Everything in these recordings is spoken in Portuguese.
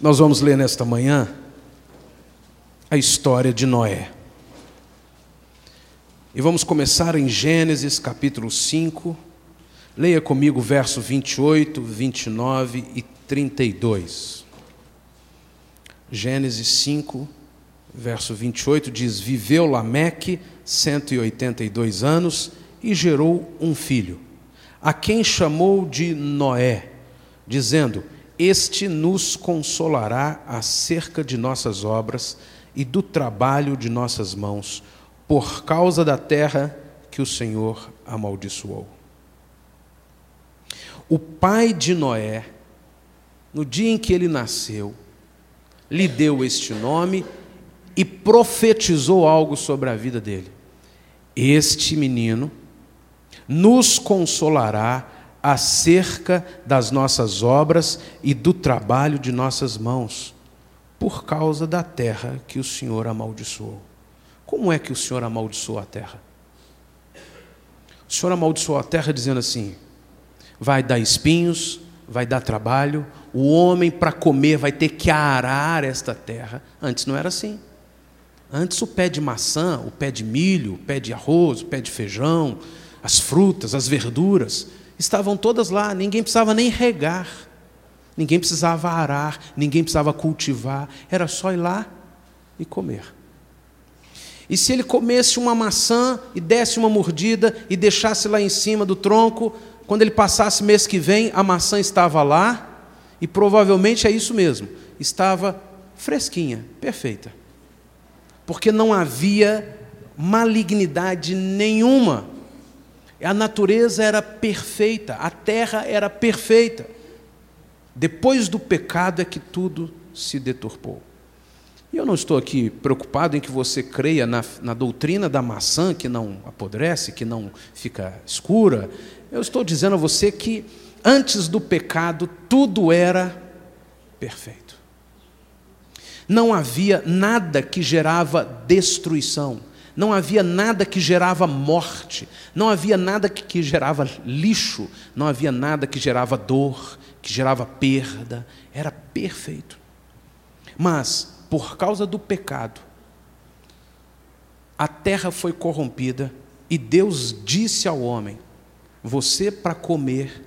Nós vamos ler nesta manhã a história de Noé. E vamos começar em Gênesis capítulo 5. Leia comigo verso 28, 29 e 32. Gênesis 5, verso 28 diz: Viveu Lameque 182 anos e gerou um filho, a quem chamou de Noé, dizendo: Este nos consolará acerca de nossas obras e do trabalho de nossas mãos, por causa da terra que o Senhor amaldiçoou. O pai de Noé, no dia em que ele nasceu, lhe deu este nome e profetizou algo sobre a vida dele. Este menino nos consolará acerca das nossas obras e do trabalho de nossas mãos, por causa da terra que o Senhor amaldiçoou. Como é que o Senhor amaldiçoou a terra? O Senhor amaldiçoou a terra dizendo assim: vai dar espinhos, vai dar trabalho, o homem para comer vai ter que arar esta terra. Antes não era assim. Antes o pé de maçã, o pé de milho, o pé de arroz, o pé de feijão, as frutas, as verduras, estavam todas lá, ninguém precisava nem regar, ninguém precisava arar, ninguém precisava cultivar, era só ir lá e comer. E se ele comesse uma maçã e desse uma mordida e deixasse lá em cima do tronco, quando ele passasse mês que vem, a maçã estava lá, e provavelmente é isso mesmo, estava fresquinha, perfeita porque não havia malignidade nenhuma. A natureza era perfeita, a terra era perfeita. Depois do pecado é que tudo se deturpou. E eu não estou aqui preocupado em que você creia na, na doutrina da maçã que não apodrece, que não fica escura. Eu estou dizendo a você que antes do pecado tudo era perfeito. Não havia nada que gerava destruição, não havia nada que gerava morte, não havia nada que gerava lixo, não havia nada que gerava dor, que gerava perda, era perfeito. Mas, por causa do pecado, a terra foi corrompida e Deus disse ao homem: Você, para comer,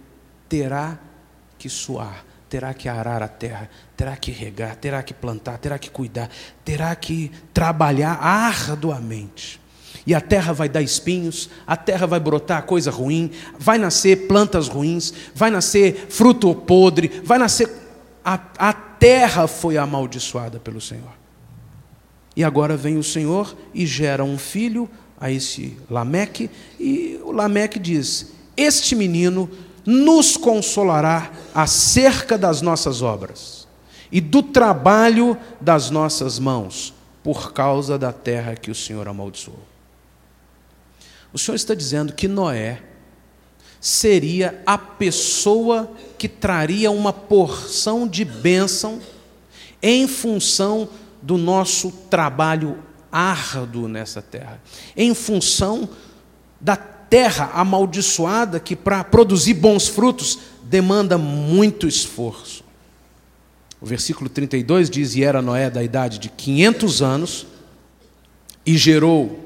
terá que suar terá que arar a terra, terá que regar, terá que plantar, terá que cuidar, terá que trabalhar arduamente. E a terra vai dar espinhos, a terra vai brotar coisa ruim, vai nascer plantas ruins, vai nascer fruto podre, vai nascer. A, a terra foi amaldiçoada pelo Senhor. E agora vem o Senhor e gera um filho a esse Lameque, e o Lameque diz: Este menino nos consolará acerca das nossas obras e do trabalho das nossas mãos, por causa da terra que o Senhor amaldiçoou. O Senhor está dizendo que Noé seria a pessoa que traria uma porção de bênção em função do nosso trabalho árduo nessa terra, em função da terra amaldiçoada que, para produzir bons frutos, demanda muito esforço. O versículo 32 diz: E era Noé da idade de 500 anos, e gerou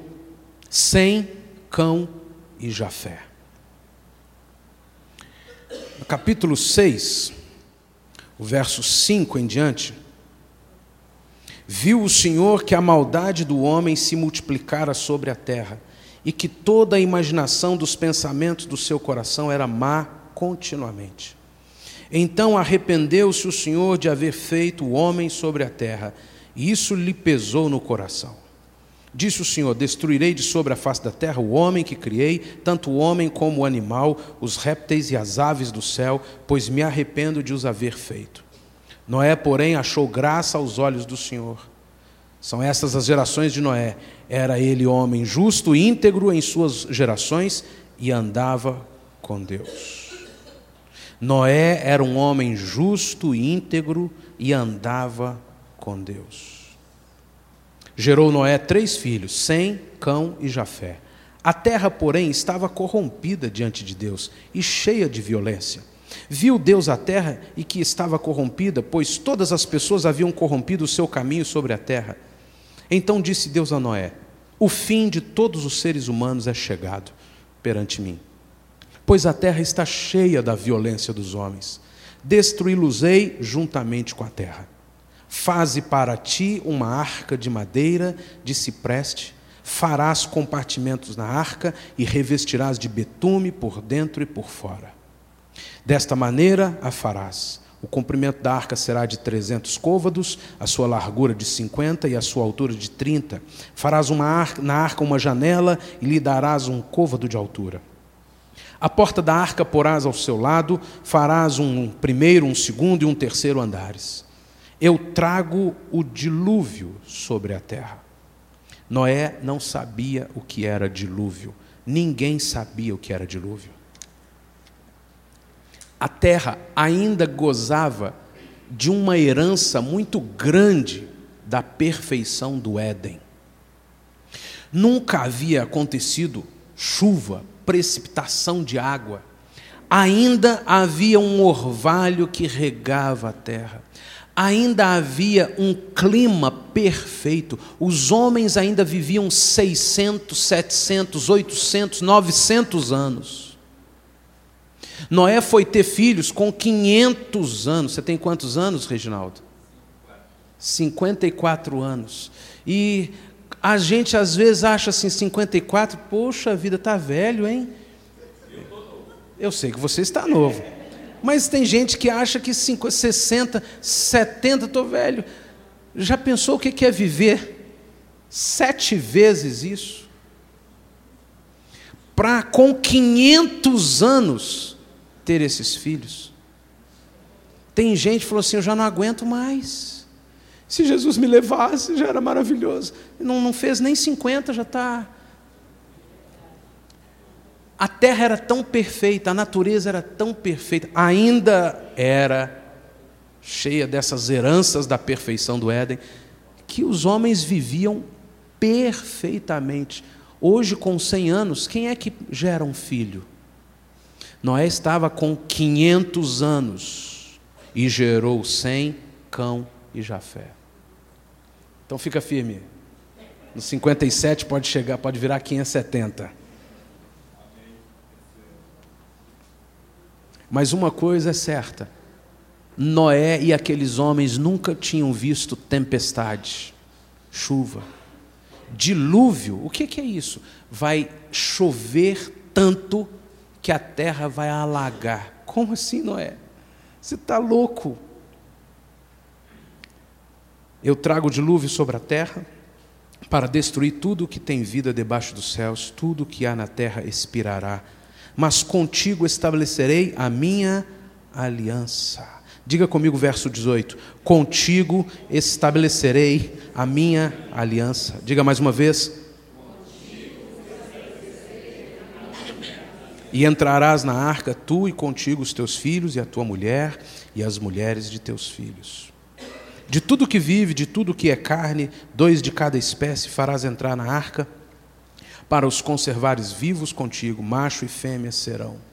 Sem, Cão e Jafé. No capítulo 6, o verso 5 em diante, viu o Senhor que a maldade do homem se multiplicara sobre a terra e que toda a imaginação dos pensamentos do seu coração era má continuamente. Então arrependeu-se o Senhor de haver feito o homem sobre a terra, e isso lhe pesou no coração. Disse o Senhor: Destruirei de sobre a face da terra o homem que criei, tanto o homem como o animal, os répteis e as aves do céu, pois me arrependo de os haver feito. Noé, porém, achou graça aos olhos do Senhor. São essas as gerações de Noé. Era ele homem justo e íntegro em suas gerações e andava com Deus. Noé era um homem justo e íntegro e andava com Deus. Gerou Noé três filhos, Sem, Cão e Jafé. A terra, porém, estava corrompida diante de Deus e cheia de violência. Viu Deus a terra e que estava corrompida, pois todas as pessoas haviam corrompido o seu caminho sobre a terra. Então disse Deus a Noé: O fim de todos os seres humanos é chegado perante mim, pois a terra está cheia da violência dos homens. Destruí-los-ei juntamente com a terra. Faze para ti uma arca de madeira de cipreste, farás compartimentos na arca e revestirás de betume por dentro e por fora. Desta maneira a farás. O comprimento da arca será de trezentos côvados, a sua largura de cinquenta e a sua altura de trinta. Farás uma arca, na arca uma janela e lhe darás um côvado de altura. A porta da arca porás ao seu lado, farás um primeiro, um segundo e um terceiro andares. Eu trago o dilúvio sobre a terra. Noé não sabia o que era dilúvio. Ninguém sabia o que era dilúvio a terra ainda gozava de uma herança muito grande da perfeição do Éden. Nunca havia acontecido chuva, precipitação de água. Ainda havia um orvalho que regava a terra. Ainda havia um clima perfeito. Os homens ainda viviam 600, 700, 800, 900 anos. Noé foi ter filhos com 500 anos. Você tem quantos anos, Reginaldo? 54 anos. E a gente às vezes acha assim, 54, poxa, a vida está velho, hein? Eu sei que você está novo. Mas tem gente que acha que 50, 60, 70, estou velho. Já pensou o que é viver sete vezes isso? Para com 500 anos ter esses filhos. Tem gente que falou assim: Eu já não aguento mais. Se Jesus me levasse, já era maravilhoso. Não, não fez nem 50, já está. A terra era tão perfeita, a natureza era tão perfeita, ainda era cheia dessas heranças da perfeição do Éden, que os homens viviam perfeitamente. Hoje, com 100 anos, quem é que gera um filho? Noé estava com 500 anos e gerou Sem, Cão e Jafé. Então fica firme. No 57 pode chegar, pode virar 570. Mas uma coisa é certa: Noé e aqueles homens nunca tinham visto tempestade, chuva, dilúvio. O que é isso? Vai chover tanto que a terra vai alagar. Como assim, Noé? Você está louco? Eu trago dilúvio sobre a terra para destruir tudo o que tem vida debaixo dos céus, tudo o que há na terra expirará. Mas contigo estabelecerei a minha aliança. Diga comigo verso 18: Contigo estabelecerei a minha aliança. Diga mais uma vez: E entrarás na arca, tu e contigo os teus filhos, e a tua mulher, e as mulheres de teus filhos. De tudo que vive, de tudo que é carne, dois de cada espécie farás entrar na arca, para os conservares vivos contigo, macho e fêmea serão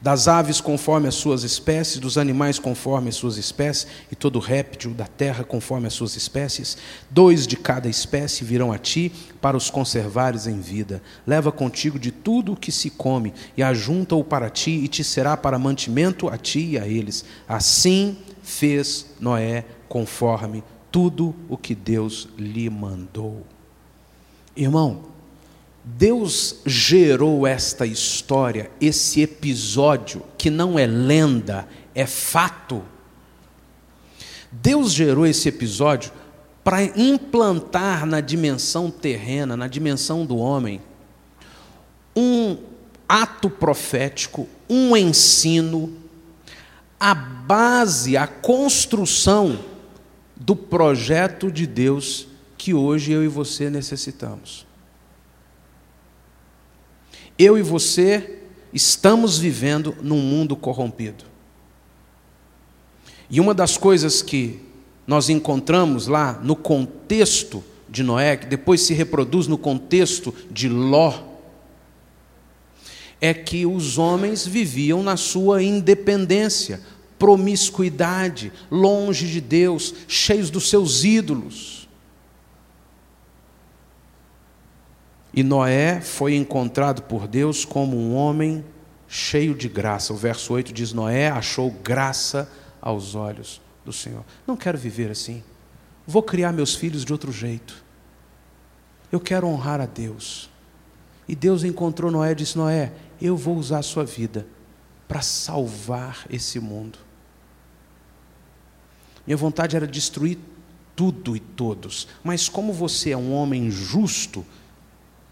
das aves conforme as suas espécies, dos animais conforme as suas espécies, e todo réptil da terra conforme as suas espécies. Dois de cada espécie virão a ti para os conservares em vida. Leva contigo de tudo o que se come, e ajunta-o para ti, e te será para mantimento a ti e a eles. Assim fez Noé, conforme tudo o que Deus lhe mandou. Irmão, Deus gerou esta história, esse episódio, que não é lenda, é fato. Deus gerou esse episódio para implantar na dimensão terrena, na dimensão do homem, um ato profético, um ensino, a base, a construção do projeto de Deus que hoje eu e você necessitamos. Eu e você estamos vivendo num mundo corrompido. E uma das coisas que nós encontramos lá no contexto de Noé, que depois se reproduz no contexto de Ló, é que os homens viviam na sua independência, promiscuidade, longe de Deus, cheios dos seus ídolos. E Noé foi encontrado por Deus como um homem cheio de graça. O verso 8 diz: Noé achou graça aos olhos do Senhor. Não quero viver assim. Vou criar meus filhos de outro jeito. Eu quero honrar a Deus. E Deus encontrou Noé e disse: Noé, eu vou usar a sua vida para salvar esse mundo. Minha vontade era destruir tudo e todos, mas como você é um homem justo,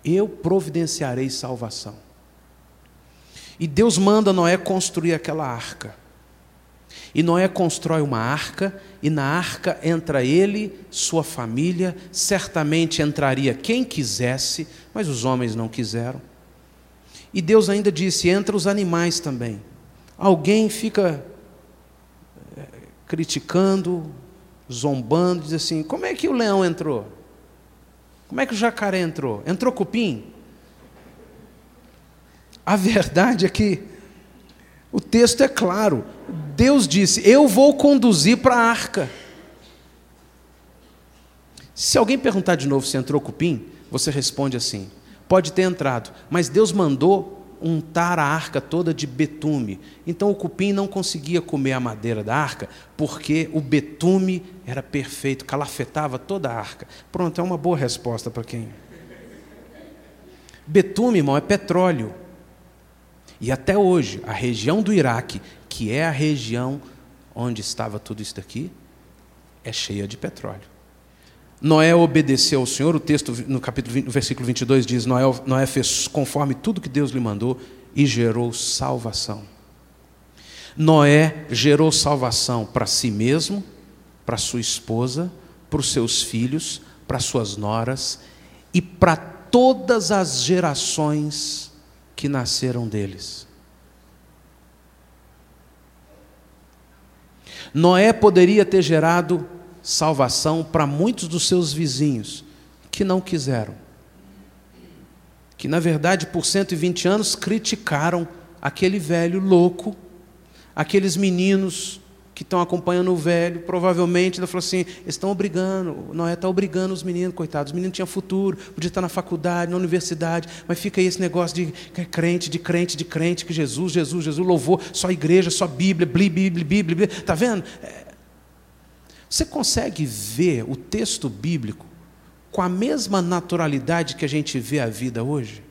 eu providenciarei salvação. E Deus manda Noé construir aquela arca. E Noé constrói uma arca, e na arca entra ele, sua família, certamente entraria quem quisesse, mas os homens não quiseram. E Deus ainda disse: entra os animais também. Alguém fica eh, criticando, zombando, diz assim: como é que o leão entrou? Como é que o jacaré entrou? Entrou cupim? A verdade é que o texto é claro. Deus disse: Eu vou conduzir para a arca. Se alguém perguntar de novo se entrou cupim, você responde assim: Pode ter entrado, mas Deus mandou untar a arca toda de betume. Então o cupim não conseguia comer a madeira da arca, porque o betume era perfeito, calafetava toda a arca. Pronto, é uma boa resposta para quem. Betume, irmão, é petróleo. E até hoje, a região do Iraque, que é a região onde estava tudo isso daqui, é cheia de petróleo. Noé obedeceu ao Senhor, o texto no capítulo 20, no versículo 22 diz: Noé, Noé fez conforme tudo que Deus lhe mandou e gerou salvação. Noé gerou salvação para si mesmo, para sua esposa, para os seus filhos, para suas noras e para todas as gerações que nasceram deles. Noé poderia ter gerado salvação para muitos dos seus vizinhos que não quiseram. Que, na verdade, por 120 anos criticaram aquele velho louco, aqueles meninos que estão acompanhando o velho, provavelmente ele falou assim: estão obrigando, Noé está obrigando os meninos, coitados, os meninos tinham futuro, podia estar na faculdade, na universidade, mas fica aí esse negócio de crente, de crente, de crente, que Jesus, Jesus, Jesus, louvou, só igreja, só Bíblia, Bíblia, Bíblia, Bíblia, está vendo? Você consegue ver o texto bíblico com a mesma naturalidade que a gente vê a vida hoje?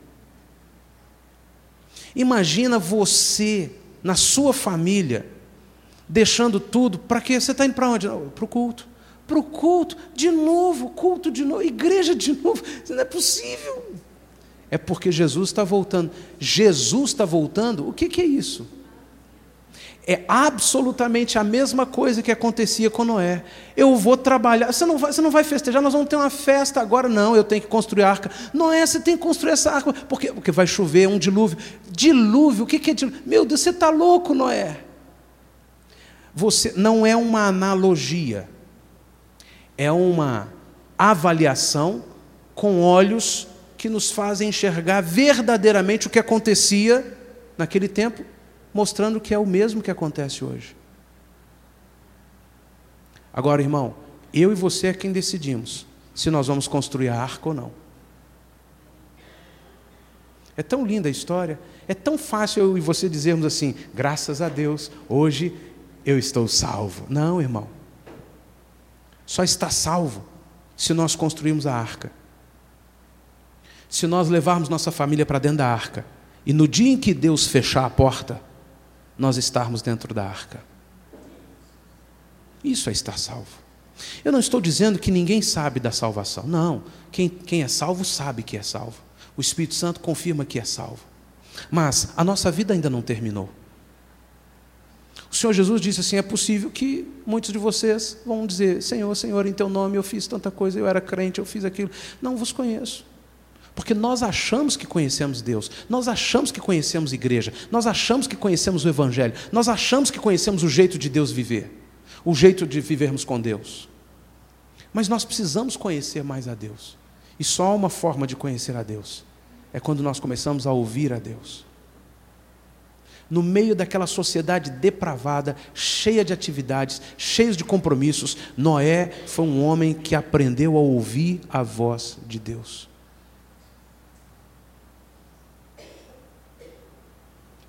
Imagina você, na sua família, deixando tudo, para quê? Você está indo para onde? Para o culto. Para o culto, de novo, culto de novo, igreja de novo. Isso não é possível. É porque Jesus está voltando. Jesus está voltando, o que, que é isso? É absolutamente a mesma coisa que acontecia com Noé. Eu vou trabalhar, você não vai, você não vai festejar, nós vamos ter uma festa agora. Não, eu tenho que construir a arca. Noé, você tem que construir essa arca. Por quê? Porque vai chover, um dilúvio. Dilúvio, o que, que é dilúvio? Meu Deus, você está louco, Noé. Você não é uma analogia, é uma avaliação com olhos que nos fazem enxergar verdadeiramente o que acontecia naquele tempo, mostrando que é o mesmo que acontece hoje. Agora, irmão, eu e você é quem decidimos se nós vamos construir a arca ou não. É tão linda a história, é tão fácil eu e você dizermos assim: graças a Deus, hoje eu estou salvo. Não, irmão. Só está salvo se nós construirmos a arca. Se nós levarmos nossa família para dentro da arca. E no dia em que Deus fechar a porta, nós estarmos dentro da arca. Isso é estar salvo. Eu não estou dizendo que ninguém sabe da salvação. Não. Quem, quem é salvo sabe que é salvo. O Espírito Santo confirma que é salvo. Mas a nossa vida ainda não terminou. O Senhor Jesus disse assim: é possível que muitos de vocês vão dizer: Senhor, Senhor, em teu nome eu fiz tanta coisa, eu era crente, eu fiz aquilo. Não vos conheço. Porque nós achamos que conhecemos Deus, nós achamos que conhecemos igreja, nós achamos que conhecemos o Evangelho, nós achamos que conhecemos o jeito de Deus viver, o jeito de vivermos com Deus. Mas nós precisamos conhecer mais a Deus. E só uma forma de conhecer a Deus é quando nós começamos a ouvir a Deus. no meio daquela sociedade depravada, cheia de atividades, cheia de compromissos, Noé foi um homem que aprendeu a ouvir a voz de Deus.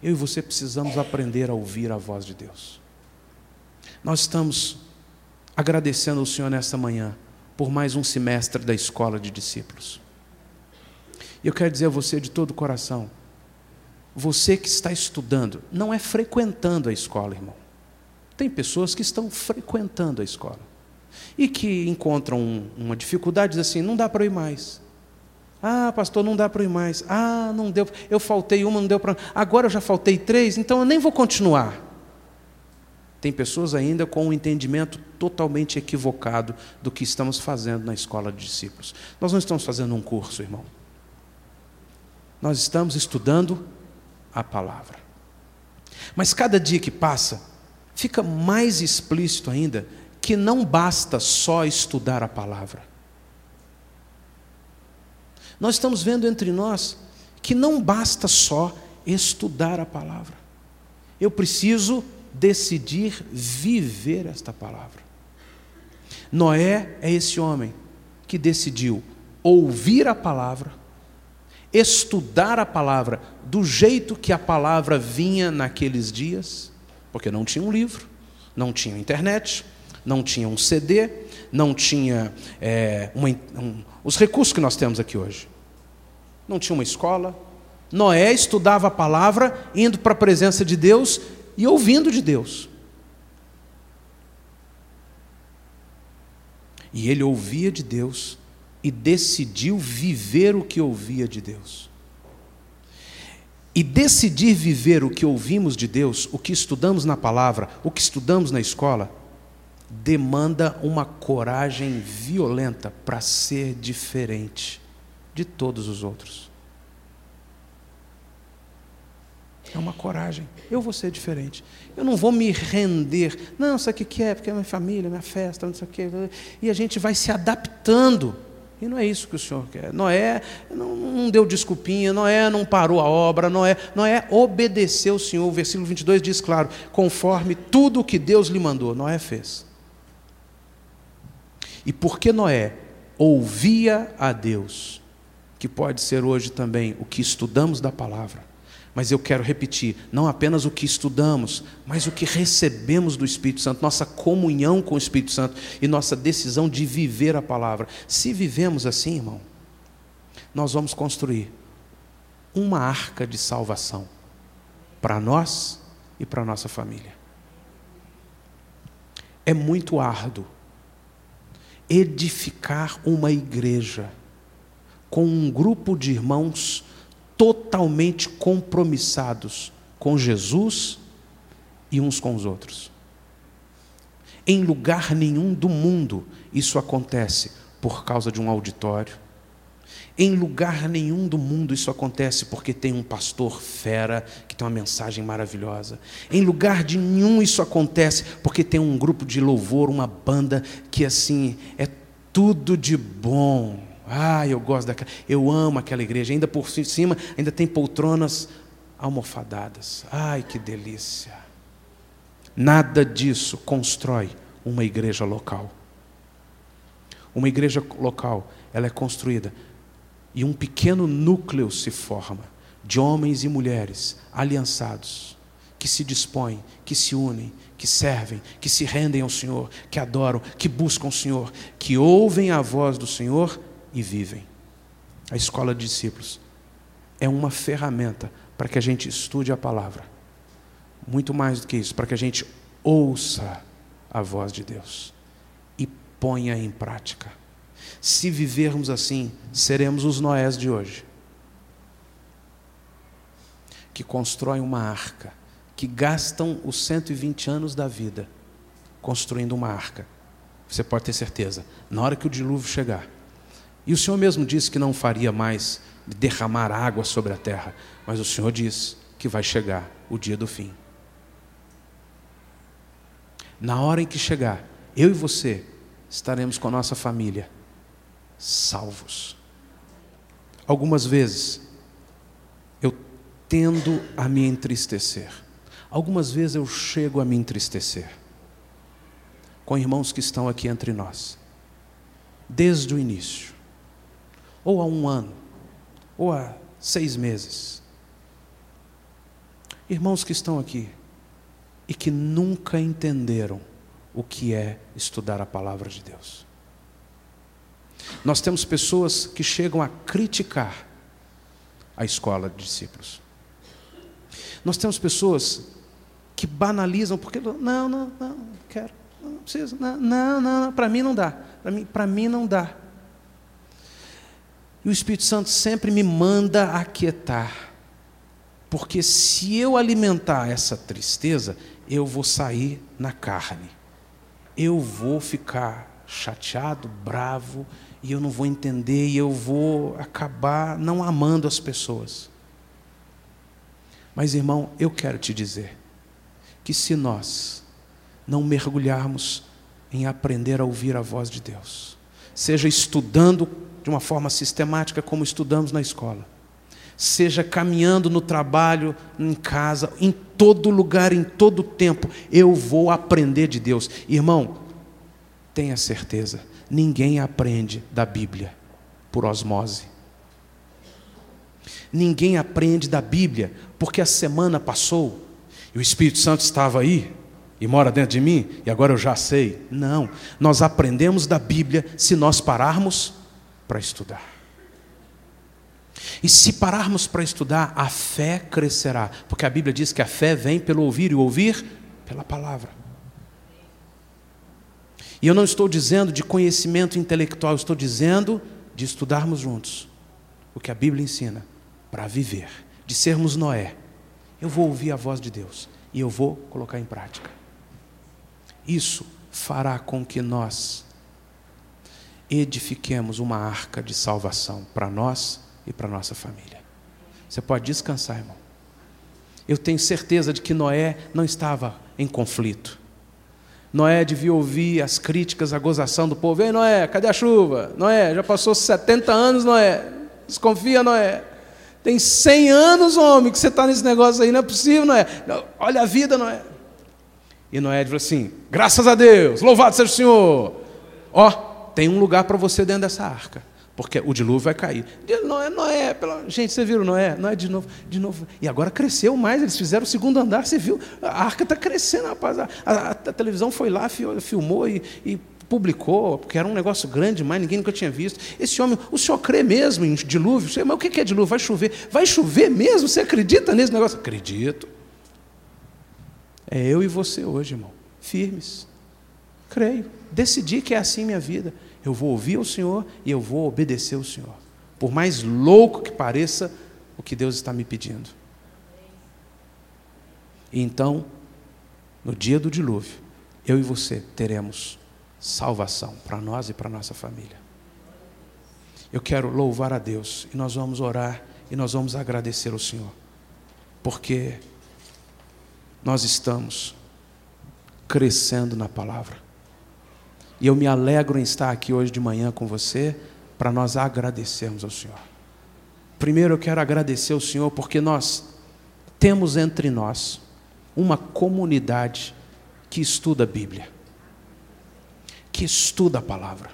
Eu e você precisamos aprender a ouvir a voz de Deus. Nós estamos agradecendo ao Senhor nesta manhã por mais um semestre da escola de discípulos. E eu quero dizer a você de todo o coração, você que está estudando, não é frequentando a escola, irmão. Tem pessoas que estão frequentando a escola e que encontram uma dificuldade, assim, não dá para ir mais. Ah, pastor, não dá para ir mais. Ah, não deu. Eu faltei uma, não deu para. Agora eu já faltei três, então eu nem vou continuar. Tem pessoas ainda com um entendimento totalmente equivocado do que estamos fazendo na escola de discípulos. Nós não estamos fazendo um curso, irmão. Nós estamos estudando a palavra. Mas cada dia que passa, fica mais explícito ainda que não basta só estudar a palavra. Nós estamos vendo entre nós que não basta só estudar a palavra. Eu preciso decidir viver esta palavra. Noé é esse homem que decidiu ouvir a palavra, estudar a palavra do jeito que a palavra vinha naqueles dias, porque não tinha um livro, não tinha internet, não tinha um CD, não tinha é, uma, um, os recursos que nós temos aqui hoje. Não tinha uma escola. Noé estudava a palavra, indo para a presença de Deus e ouvindo de Deus. E ele ouvia de Deus e decidiu viver o que ouvia de Deus. E decidir viver o que ouvimos de Deus, o que estudamos na palavra, o que estudamos na escola, demanda uma coragem violenta para ser diferente de todos os outros. É uma coragem. Eu vou ser diferente. Eu não vou me render. Não, isso aqui que é, porque é minha família, minha festa, não sei o quê. E a gente vai se adaptando. E não é isso que o Senhor quer. Noé não, não deu desculpinha, Noé não parou a obra, Noé, Noé obedeceu o Senhor. O versículo 22 diz claro: conforme tudo o que Deus lhe mandou, Noé fez. E porque Noé ouvia a Deus, que pode ser hoje também o que estudamos da palavra, mas eu quero repetir, não apenas o que estudamos, mas o que recebemos do Espírito Santo, nossa comunhão com o Espírito Santo e nossa decisão de viver a palavra. Se vivemos assim, irmão, nós vamos construir uma arca de salvação para nós e para nossa família. É muito árduo edificar uma igreja com um grupo de irmãos totalmente compromissados com Jesus e uns com os outros. Em lugar nenhum do mundo isso acontece por causa de um auditório. Em lugar nenhum do mundo isso acontece porque tem um pastor fera que tem uma mensagem maravilhosa. Em lugar de nenhum isso acontece porque tem um grupo de louvor, uma banda que assim é tudo de bom. Ah, eu gosto daquela, eu amo aquela igreja. Ainda por cima, ainda tem poltronas almofadadas. Ai, que delícia. Nada disso constrói uma igreja local. Uma igreja local, ela é construída e um pequeno núcleo se forma de homens e mulheres aliançados que se dispõem, que se unem, que servem, que se rendem ao Senhor, que adoram, que buscam o Senhor, que ouvem a voz do Senhor e vivem. A escola de discípulos é uma ferramenta para que a gente estude a palavra. Muito mais do que isso, para que a gente ouça a voz de Deus e ponha em prática. Se vivermos assim, seremos os Noés de hoje, que constroem uma arca, que gastam os 120 anos da vida construindo uma arca. Você pode ter certeza, na hora que o dilúvio chegar, e o Senhor mesmo disse que não faria mais derramar água sobre a terra, mas o Senhor diz que vai chegar o dia do fim. Na hora em que chegar, eu e você estaremos com a nossa família salvos. Algumas vezes eu tendo a me entristecer, Algumas vezes eu chego a me entristecer com irmãos que estão aqui entre nós, desde o início, ou há um ano, ou há seis meses. Irmãos que estão aqui e que nunca entenderam o que é estudar a palavra de Deus. Nós temos pessoas que chegam a criticar a escola de discípulos. Nós temos pessoas que banalizam, porque não, não, não, não quero, não preciso, não, não, não, para mim não dá, para mim, para mim não dá. E o Espírito Santo sempre me manda aquietar, porque se eu alimentar essa tristeza, eu vou sair na carne, eu vou ficar chateado, bravo, e eu não vou entender, e eu vou acabar não amando as pessoas. Mas, irmão, eu quero te dizer que se nós não mergulharmos em aprender a ouvir a voz de Deus, seja estudando de uma forma sistemática, como estudamos na escola, seja caminhando no trabalho, em casa, em todo lugar, em todo tempo, eu vou aprender de Deus. Irmão, tenha certeza, ninguém aprende da Bíblia por osmose. Ninguém aprende da Bíblia porque a semana passou e o Espírito Santo estava aí e mora dentro de mim e agora eu já sei. Não, nós aprendemos da Bíblia se nós pararmos para estudar. E se pararmos para estudar, a fé crescerá, porque a Bíblia diz que a fé vem pelo ouvir e ouvir pela palavra. E eu não estou dizendo de conhecimento intelectual, estou dizendo de estudarmos juntos o que a Bíblia ensina para viver, de sermos Noé. Eu vou ouvir a voz de Deus e eu vou colocar em prática. Isso fará com que nós edifiquemos uma arca de salvação para nós e para nossa família. Você pode descansar, irmão. Eu tenho certeza de que Noé não estava em conflito. Noé devia ouvir as críticas, a gozação do povo. Ei, Noé, cadê a chuva? Noé, já passou 70 anos, Noé. Desconfia, Noé. Tem 100 anos, homem, que você está nesse negócio aí, não é possível, Noé. Olha a vida, Noé. E Noé falou assim: graças a Deus, louvado seja o Senhor. Ó, tem um lugar para você dentro dessa arca porque o dilúvio vai cair. Noé, Noé, pela... gente, você viu Noé? Noé de novo, de novo. E agora cresceu mais, eles fizeram o segundo andar, você viu? A arca está crescendo, rapaz. A, a, a, televisão foi lá, filmou e, e publicou, porque era um negócio grande demais, ninguém nunca tinha visto. Esse homem, o senhor crê mesmo em dilúvio? Você, mas o que é dilúvio? Vai chover? Vai chover mesmo? Você acredita nesse negócio? Acredito. É eu e você hoje, irmão, firmes. Creio. Decidi que é assim minha vida eu vou ouvir o Senhor e eu vou obedecer o Senhor. Por mais louco que pareça o que Deus está me pedindo. E então, no dia do dilúvio, eu e você teremos salvação para nós e para nossa família. Eu quero louvar a Deus e nós vamos orar e nós vamos agradecer ao Senhor, porque nós estamos crescendo na palavra. E eu me alegro em estar aqui hoje de manhã com você para nós agradecermos ao Senhor. Primeiro eu quero agradecer ao Senhor porque nós temos entre nós uma comunidade que estuda a Bíblia, que estuda a palavra.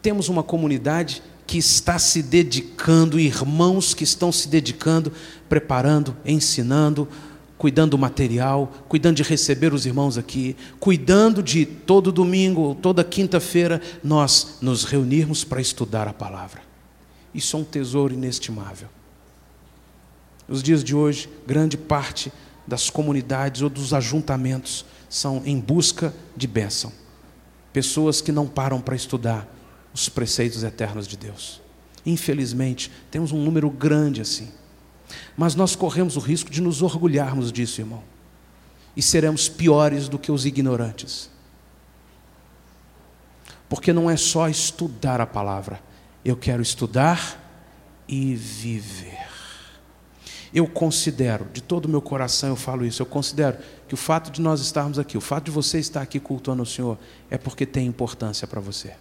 Temos uma comunidade que está se dedicando, irmãos que estão se dedicando, preparando, ensinando, cuidando do material, cuidando de receber os irmãos aqui, cuidando de todo domingo, toda quinta-feira, nós nos reunirmos para estudar a palavra. Isso é um tesouro inestimável. Nos dias de hoje, grande parte das comunidades ou dos ajuntamentos são em busca de bênção. Pessoas que não param para estudar os preceitos eternos de Deus. Infelizmente, temos um número grande assim. Mas nós corremos o risco de nos orgulharmos disso, irmão. E seremos piores do que os ignorantes. Porque não é só estudar a palavra, eu quero estudar e viver. Eu considero, de todo o meu coração eu falo isso, eu considero que o fato de nós estarmos aqui, o fato de você estar aqui cultuando o Senhor, é porque tem importância para você.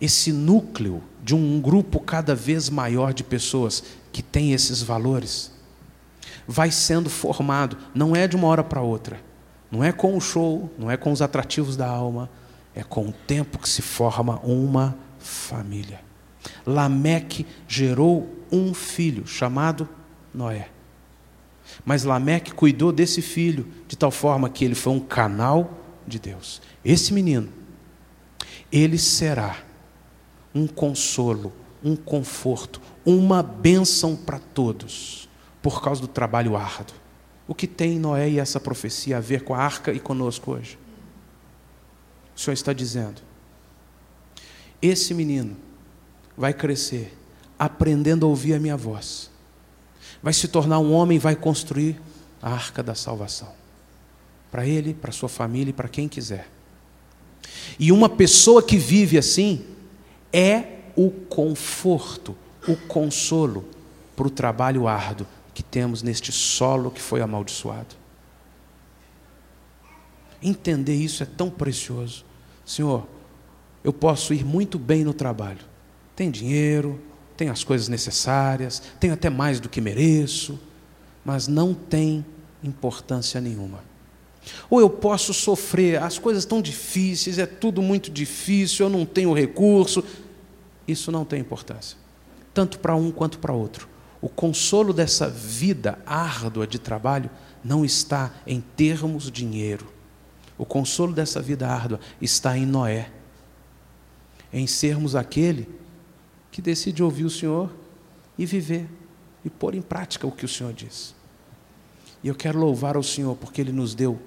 Esse núcleo de um grupo cada vez maior de pessoas que tem esses valores, vai sendo formado, não é de uma hora para outra, não é com o show, não é com os atrativos da alma, é com o tempo que se forma uma família. Lameque gerou um filho chamado Noé. Mas Lameque cuidou desse filho de tal forma que ele foi um canal de Deus. Esse menino, ele será um consolo, um conforto, uma bênção para todos, por causa do trabalho árduo. O que tem Noé e essa profecia a ver com a arca e conosco hoje? O Senhor está dizendo: esse menino vai crescer aprendendo a ouvir a minha voz, vai se tornar um homem vai construir a arca da salvação para ele, para sua família e para quem quiser. E uma pessoa que vive assim é o conforto, o consolo para o trabalho árduo que temos neste solo que foi amaldiçoado. Entender isso é tão precioso. Senhor, eu posso ir muito bem no trabalho. Tem dinheiro, tem as coisas necessárias, tenho até mais do que mereço, mas não tem importância nenhuma. Ou eu posso sofrer, as coisas estão difíceis, é tudo muito difícil, eu não tenho recurso. Isso não tem importância, tanto para um quanto para outro. O consolo dessa vida árdua de trabalho não está em termos dinheiro. O consolo dessa vida árdua está em Noé, em sermos aquele que decide ouvir o Senhor e viver e pôr em prática o que o Senhor diz. E eu quero louvar ao Senhor porque Ele nos deu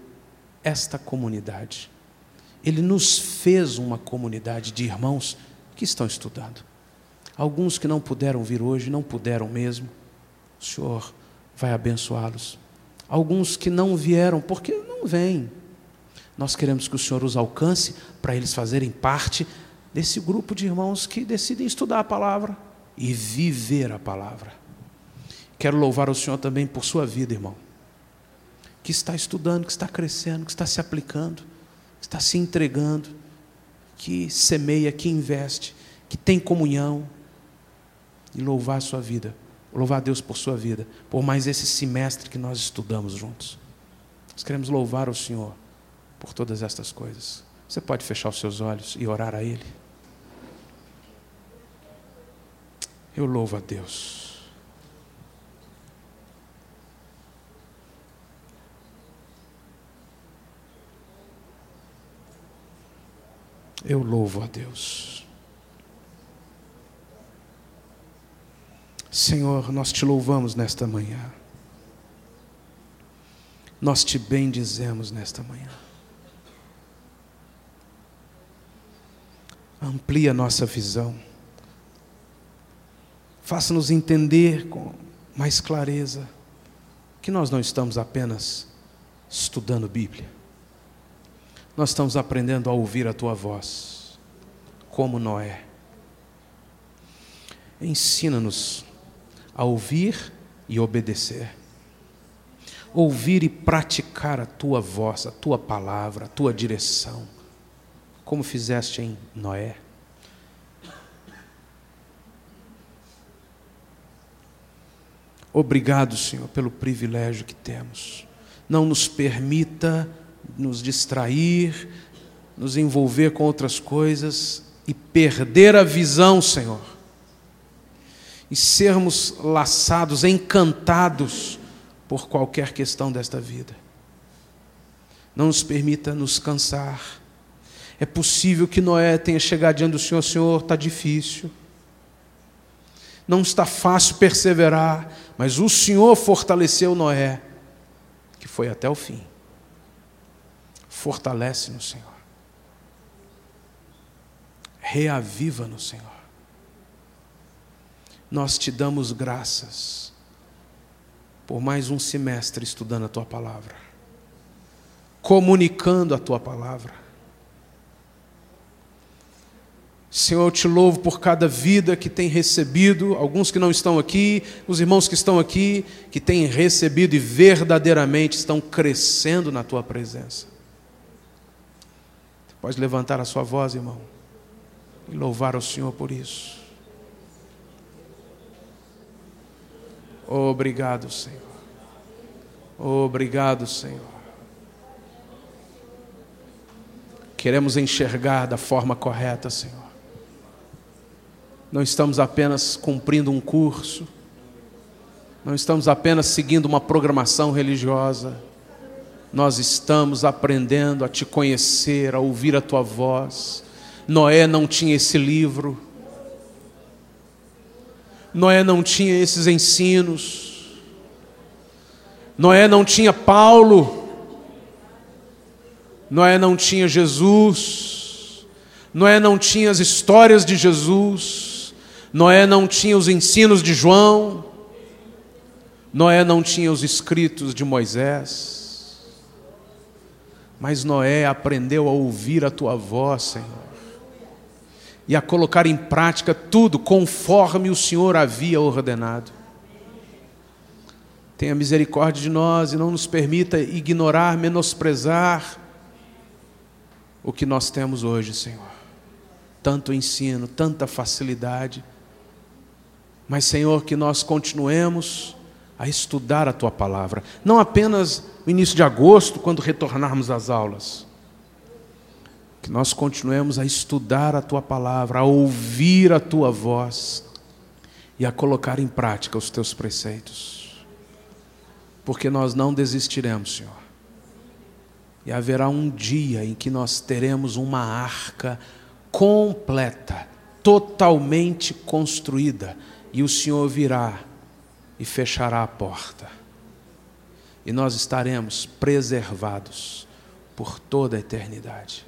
esta comunidade. Ele nos fez uma comunidade de irmãos que estão estudando. Alguns que não puderam vir hoje, não puderam mesmo. O Senhor vai abençoá-los. Alguns que não vieram, porque não vêm. Nós queremos que o Senhor os alcance para eles fazerem parte desse grupo de irmãos que decidem estudar a palavra e viver a palavra. Quero louvar o Senhor também por sua vida, irmão. Que está estudando, que está crescendo, que está se aplicando, que está se entregando, que semeia, que investe, que tem comunhão, e louvar a sua vida, louvar a Deus por sua vida, por mais esse semestre que nós estudamos juntos. Nós queremos louvar o Senhor por todas estas coisas. Você pode fechar os seus olhos e orar a Ele. Eu louvo a Deus. Eu louvo a Deus. Senhor, nós te louvamos nesta manhã. Nós te bendizemos nesta manhã. Amplia nossa visão. Faça-nos entender com mais clareza que nós não estamos apenas estudando Bíblia. Nós estamos aprendendo a ouvir a tua voz, como Noé. Ensina-nos a ouvir e obedecer. Ouvir e praticar a tua voz, a tua palavra, a tua direção, como fizeste em Noé. Obrigado, Senhor, pelo privilégio que temos. Não nos permita nos distrair, nos envolver com outras coisas e perder a visão, Senhor e sermos laçados, encantados por qualquer questão desta vida. Não nos permita nos cansar. É possível que Noé tenha chegado diante do Senhor, Senhor, está difícil. Não está fácil perseverar, mas o Senhor fortaleceu Noé, que foi até o fim. Fortalece no Senhor. Reaviva no Senhor nós te damos graças por mais um semestre estudando a tua palavra, comunicando a tua palavra. Senhor, eu te louvo por cada vida que tem recebido, alguns que não estão aqui, os irmãos que estão aqui, que têm recebido e verdadeiramente estão crescendo na tua presença. Pode levantar a sua voz, irmão, e louvar ao Senhor por isso. Obrigado, Senhor. Obrigado, Senhor. Queremos enxergar da forma correta, Senhor. Não estamos apenas cumprindo um curso, não estamos apenas seguindo uma programação religiosa, nós estamos aprendendo a te conhecer, a ouvir a tua voz. Noé não tinha esse livro, Noé não tinha esses ensinos, Noé não tinha Paulo, Noé não tinha Jesus, Noé não tinha as histórias de Jesus, Noé não tinha os ensinos de João, Noé não tinha os escritos de Moisés. Mas Noé aprendeu a ouvir a tua voz, Senhor, e a colocar em prática tudo conforme o Senhor havia ordenado. Tenha misericórdia de nós e não nos permita ignorar, menosprezar o que nós temos hoje, Senhor. Tanto ensino, tanta facilidade. Mas, Senhor, que nós continuemos a estudar a tua palavra, não apenas no início de agosto, quando retornarmos às aulas. Que nós continuemos a estudar a tua palavra, a ouvir a tua voz e a colocar em prática os teus preceitos. Porque nós não desistiremos, Senhor. E haverá um dia em que nós teremos uma arca completa, totalmente construída, e o Senhor virá e fechará a porta. E nós estaremos preservados por toda a eternidade.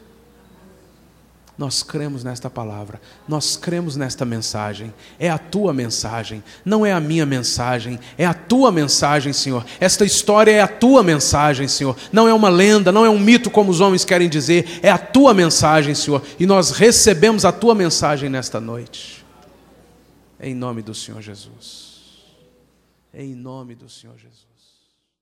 Nós cremos nesta palavra, nós cremos nesta mensagem. É a tua mensagem, não é a minha mensagem, é a tua mensagem, Senhor. Esta história é a tua mensagem, Senhor. Não é uma lenda, não é um mito como os homens querem dizer, é a tua mensagem, Senhor. E nós recebemos a tua mensagem nesta noite. Em nome do Senhor Jesus. Em nome do Senhor Jesus.